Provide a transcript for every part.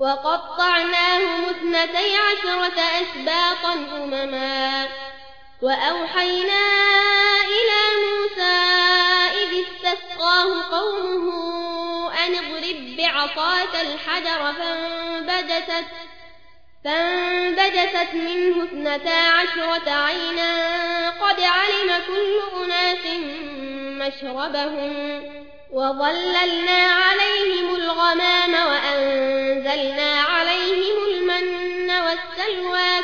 وقطعناهم اثنتي عشرة أسباطا أمما. وأوحينا إلى موسى إذ استسقاه قومه أن اضرب بعصاك الحجر فانبجست فانبجست منه اثنتا عشرة عينا. قد علم كل أناس مشربهم. وظللنا عليهم الغمام وأنزلنا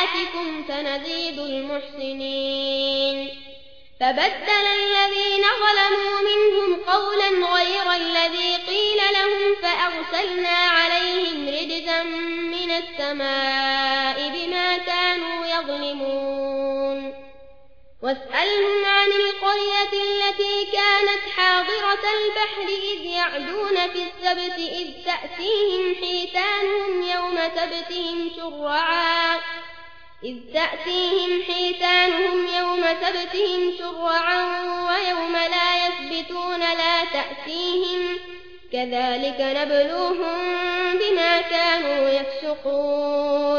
خطيئاتكم سنزيد المحسنين. فبدل الذين ظلموا منهم قولا غير الذي قيل لهم فأرسلنا عليهم رجزا من السماء بما كانوا يظلمون. واسألهم عن القرية التي كانت حاضرة البحر إذ يعدون في السبت إذ تأتيهم حيتانهم يوم سبتهم شرعا. إذ تأتيهم حيتانهم يوم سبتهم شرعا ويوم لا يثبتون لا تأتيهم كذلك نبلوهم بما كانوا يفسقون